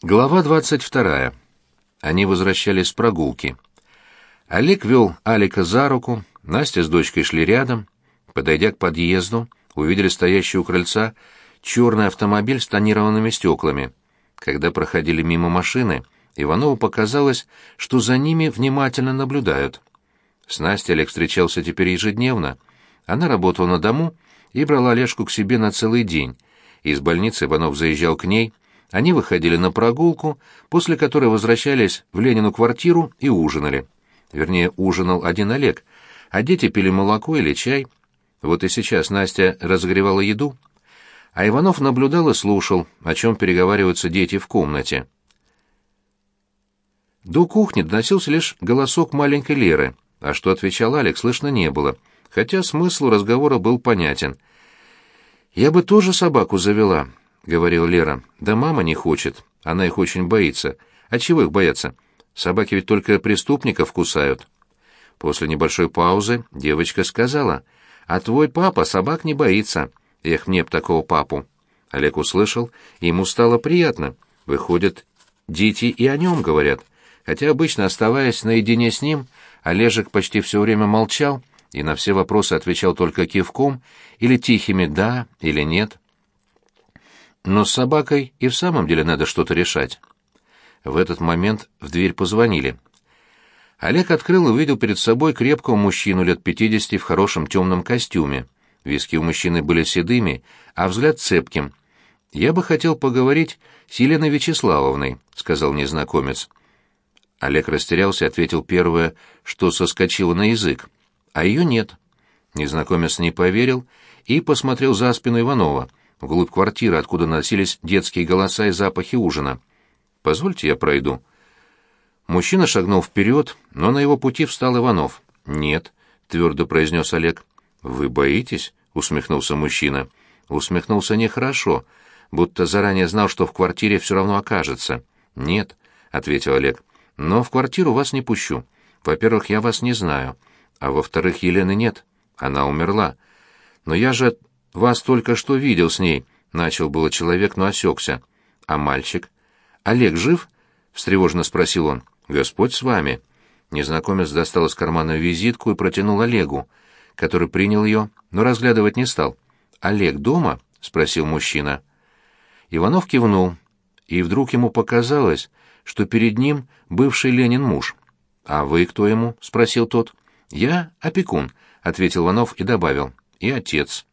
Глава 22. Они возвращались с прогулки. Олег вел Алика за руку, Настя с дочкой шли рядом. Подойдя к подъезду, увидели стоящий у крыльца черный автомобиль с тонированными стеклами. Когда проходили мимо машины, Иванову показалось, что за ними внимательно наблюдают. С Настей Олег встречался теперь ежедневно. Она работала на дому и брала Олежку к себе на целый день. Из больницы Иванов заезжал к ней — они выходили на прогулку, после которой возвращались в Ленину квартиру и ужинали. Вернее, ужинал один Олег, а дети пили молоко или чай. Вот и сейчас Настя разогревала еду, а Иванов наблюдал и слушал, о чем переговариваются дети в комнате. До кухни доносился лишь голосок маленькой Леры, а что отвечал Алекс, слышно не было, хотя смысл разговора был понятен. «Я бы тоже собаку завела, говорила Лера. «Да мама не хочет. Она их очень боится. А чего их бояться? Собаки ведь только преступников кусают». После небольшой паузы девочка сказала. «А твой папа собак не боится. Эх, мне б такого папу». Олег услышал, и ему стало приятно. Выходит, дети и о нем говорят. Хотя обычно, оставаясь наедине с ним, Олежек почти все время молчал и на все вопросы отвечал только кивком или тихими «да» или «нет». Но с собакой и в самом деле надо что-то решать. В этот момент в дверь позвонили. Олег открыл и увидел перед собой крепкого мужчину лет пятидесяти в хорошем темном костюме. Виски у мужчины были седыми, а взгляд цепким. «Я бы хотел поговорить с Еленой Вячеславовной», — сказал незнакомец. Олег растерялся и ответил первое, что соскочило на язык. А ее нет. Незнакомец не поверил и посмотрел за спину Иванова вглубь квартиры, откуда носились детские голоса и запахи ужина. «Позвольте, я пройду». Мужчина шагнул вперед, но на его пути встал Иванов. «Нет», — твердо произнес Олег. «Вы боитесь?» — усмехнулся мужчина. Усмехнулся нехорошо, будто заранее знал, что в квартире все равно окажется. «Нет», — ответил Олег, — «но в квартиру вас не пущу. Во-первых, я вас не знаю, а во-вторых, Елены нет. Она умерла. Но я же «Вас только что видел с ней», — начал было человек, но осекся. «А мальчик?» «Олег жив?» — встревоженно спросил он. «Господь с вами». Незнакомец достал из кармана визитку и протянул Олегу, который принял ее, но разглядывать не стал. «Олег дома?» — спросил мужчина. Иванов кивнул, и вдруг ему показалось, что перед ним бывший Ленин муж. «А вы кто ему?» — спросил тот. «Я опекун», — ответил Иванов и добавил. «И отец».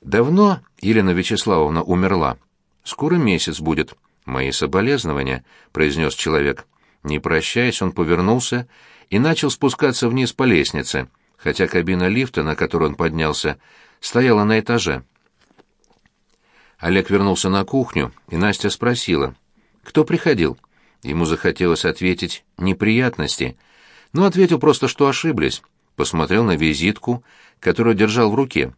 Давно Елена Вячеславовна умерла. Скоро месяц будет. Мои соболезнования, произнес человек. Не прощаясь, он повернулся и начал спускаться вниз по лестнице, хотя кабина лифта, на которую он поднялся, стояла на этаже. Олег вернулся на кухню, и Настя спросила, кто приходил. Ему захотелось ответить «неприятности», но ответил просто, что ошиблись. Посмотрел на визитку, которую держал в руке.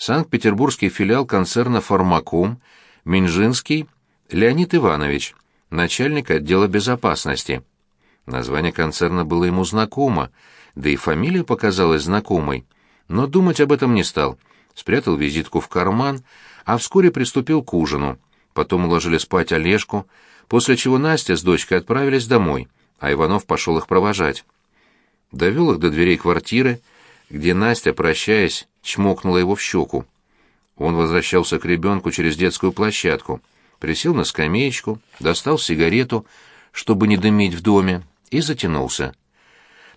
Санкт-Петербургский филиал концерна «Фармаком», Минжинский Леонид Иванович, начальник отдела безопасности. Название концерна было ему знакомо, да и фамилия показалась знакомой, но думать об этом не стал. Спрятал визитку в карман, а вскоре приступил к ужину. Потом уложили спать Олежку, после чего Настя с дочкой отправились домой, а Иванов пошел их провожать. Довел их до дверей квартиры, где Настя, прощаясь, чмокнула его в щеку. Он возвращался к ребенку через детскую площадку, присел на скамеечку, достал сигарету, чтобы не дымить в доме, и затянулся.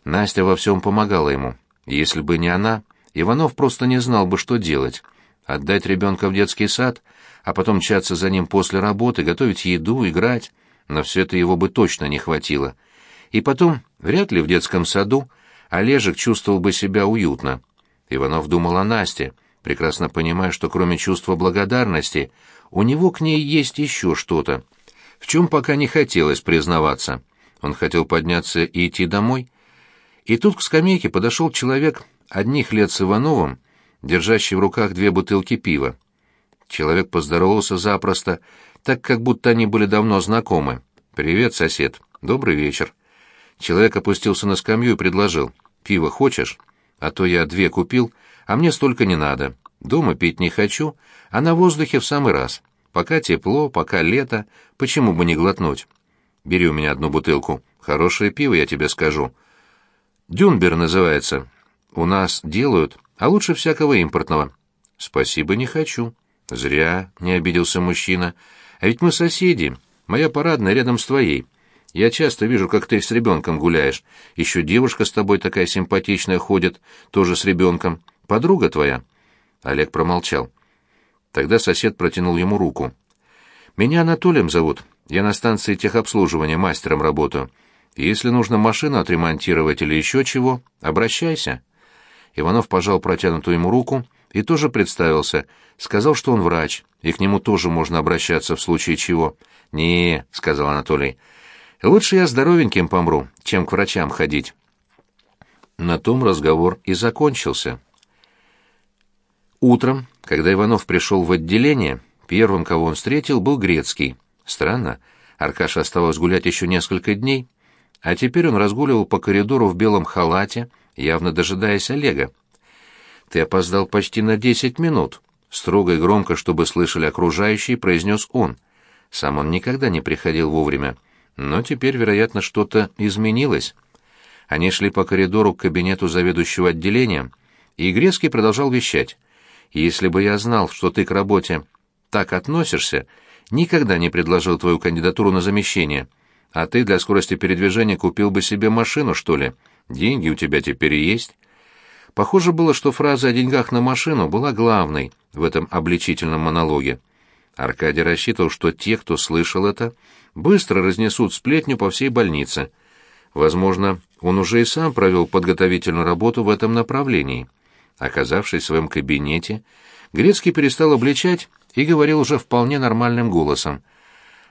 Настя во всем помогала ему. Если бы не она, Иванов просто не знал бы, что делать. Отдать ребенка в детский сад, а потом мчаться за ним после работы, готовить еду, играть. На все это его бы точно не хватило. И потом, вряд ли в детском саду Олежек чувствовал бы себя уютно. Иванов думал о Насте, прекрасно понимая, что кроме чувства благодарности у него к ней есть еще что-то, в чем пока не хотелось признаваться. Он хотел подняться и идти домой. И тут к скамейке подошел человек одних лет с Ивановым, держащий в руках две бутылки пива. Человек поздоровался запросто, так как будто они были давно знакомы. «Привет, сосед. Добрый вечер». Человек опустился на скамью и предложил. «Пиво хочешь?» а то я две купил, а мне столько не надо. Дома пить не хочу, а на воздухе в самый раз. Пока тепло, пока лето, почему бы не глотнуть? Бери у меня одну бутылку. Хорошее пиво, я тебе скажу. Дюнбер называется. У нас делают, а лучше всякого импортного. Спасибо, не хочу. Зря, не обиделся мужчина. А ведь мы соседи. Моя парадная рядом с твоей. Я часто вижу, как ты с ребенком гуляешь. Еще девушка с тобой такая симпатичная ходит, тоже с ребенком. Подруга твоя?» Олег промолчал. Тогда сосед протянул ему руку. «Меня Анатолием зовут. Я на станции техобслуживания мастером работаю. Если нужно машину отремонтировать или еще чего, обращайся». Иванов пожал протянутую ему руку и тоже представился. Сказал, что он врач, и к нему тоже можно обращаться в случае чего. «Не», — сказал Анатолий, — Лучше я здоровеньким помру, чем к врачам ходить. На том разговор и закончился. Утром, когда Иванов пришел в отделение, первым, кого он встретил, был Грецкий. Странно, Аркаша оставалось гулять еще несколько дней, а теперь он разгуливал по коридору в белом халате, явно дожидаясь Олега. «Ты опоздал почти на десять минут», — строго и громко, чтобы слышали окружающие, произнес он. Сам он никогда не приходил вовремя. Но теперь, вероятно, что-то изменилось. Они шли по коридору к кабинету заведующего отделением, и Грецкий продолжал вещать. «Если бы я знал, что ты к работе так относишься, никогда не предложил твою кандидатуру на замещение. А ты для скорости передвижения купил бы себе машину, что ли? Деньги у тебя теперь есть». Похоже было, что фраза о деньгах на машину была главной в этом обличительном монологе. Аркадий рассчитывал, что те, кто слышал это, быстро разнесут сплетню по всей больнице. Возможно, он уже и сам провел подготовительную работу в этом направлении. Оказавшись в своем кабинете, Грецкий перестал обличать и говорил уже вполне нормальным голосом.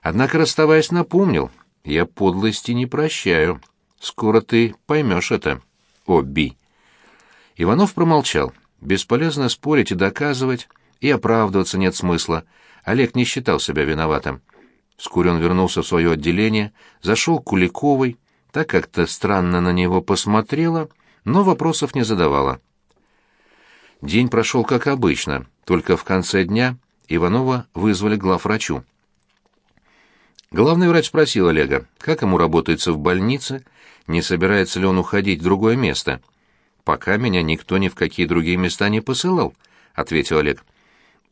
Однако, расставаясь, напомнил, «Я подлости не прощаю. Скоро ты поймешь это, Оби». Иванов промолчал. Бесполезно спорить и доказывать, и оправдываться нет смысла. Олег не считал себя виноватым. Вскоре он вернулся в свое отделение, зашел к Куликовой, так как-то странно на него посмотрела, но вопросов не задавала. День прошел как обычно, только в конце дня Иванова вызвали главврачу. Главный врач спросил Олега, как ему работается в больнице, не собирается ли он уходить в другое место. «Пока меня никто ни в какие другие места не посылал», — ответил Олег.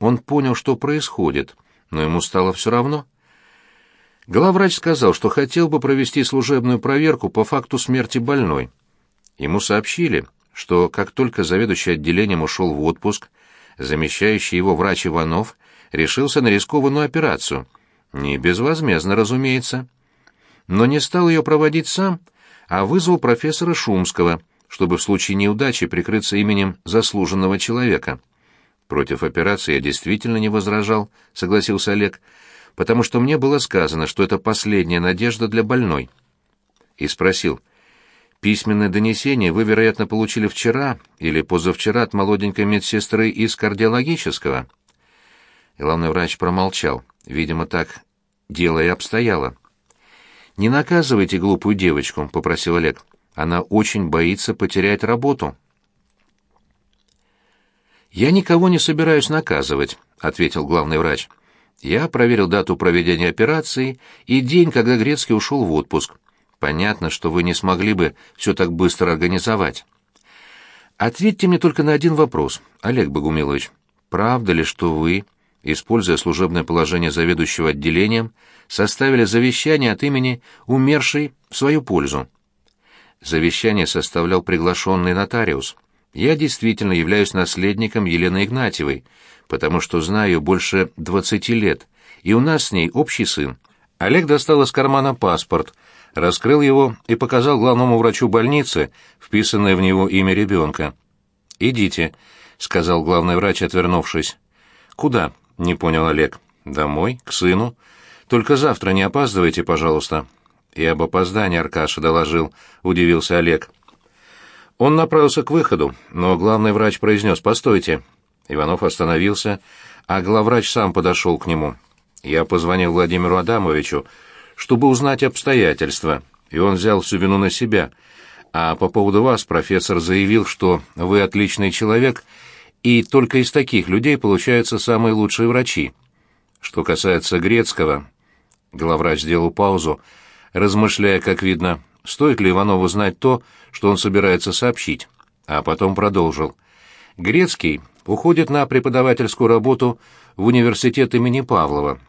Он понял, что происходит, но ему стало все равно. Главврач сказал, что хотел бы провести служебную проверку по факту смерти больной. Ему сообщили, что как только заведующий отделением ушел в отпуск, замещающий его врач Иванов решился на рискованную операцию. Не безвозмездно, разумеется. Но не стал ее проводить сам, а вызвал профессора Шумского, чтобы в случае неудачи прикрыться именем заслуженного человека. Против операции я действительно не возражал, согласился Олег, потому что мне было сказано, что это последняя надежда для больной. И спросил: "Письменное донесение вы, вероятно, получили вчера или позавчера от молоденькой медсестры из кардиологического?" Главный врач промолчал. Видимо, так дело и обстояло. «Не наказывайте глупую девочку», — попросил Олег. «Она очень боится потерять работу». «Я никого не собираюсь наказывать», — ответил главный врач. «Я проверил дату проведения операции и день, когда Грецкий ушел в отпуск. Понятно, что вы не смогли бы все так быстро организовать. Ответьте мне только на один вопрос, Олег Богумилович. Правда ли, что вы, используя служебное положение заведующего отделением, составили завещание от имени умершей в свою пользу?» Завещание составлял приглашенный нотариус. Я действительно являюсь наследником Елены Игнатьевой, потому что знаю больше двадцати лет, и у нас с ней общий сын. Олег достал из кармана паспорт, раскрыл его и показал главному врачу больницы, вписанное в него имя ребенка. «Идите», — сказал главный врач, отвернувшись. «Куда?» — не понял Олег. «Домой, к сыну. Только завтра не опаздывайте, пожалуйста». «И об опоздании Аркаша доложил», — удивился Олег. Он направился к выходу, но главный врач произнес «Постойте». Иванов остановился, а главврач сам подошел к нему. Я позвонил Владимиру Адамовичу, чтобы узнать обстоятельства, и он взял всю вину на себя. А по поводу вас профессор заявил, что вы отличный человек, и только из таких людей получаются самые лучшие врачи. Что касается Грецкого, главврач сделал паузу, размышляя, как видно, стоит ли Иванову знать то, что он собирается сообщить, а потом продолжил. Грецкий уходит на преподавательскую работу в университет имени Павлова.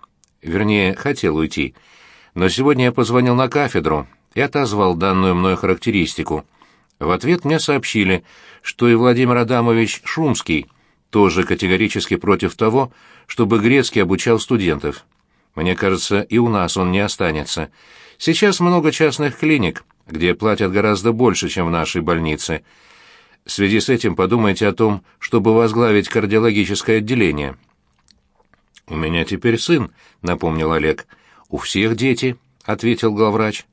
Вернее, хотел уйти. Но сегодня я позвонил на кафедру и отозвал данную мной характеристику. В ответ мне сообщили, что и Владимир Адамович Шумский тоже категорически против того, чтобы Грецкий обучал студентов. Мне кажется, и у нас он не останется. Сейчас много частных клиник, где платят гораздо больше, чем в нашей больнице. В связи с этим подумайте о том, чтобы возглавить кардиологическое отделение. «У меня теперь сын», — напомнил Олег. «У всех дети», — ответил главврач.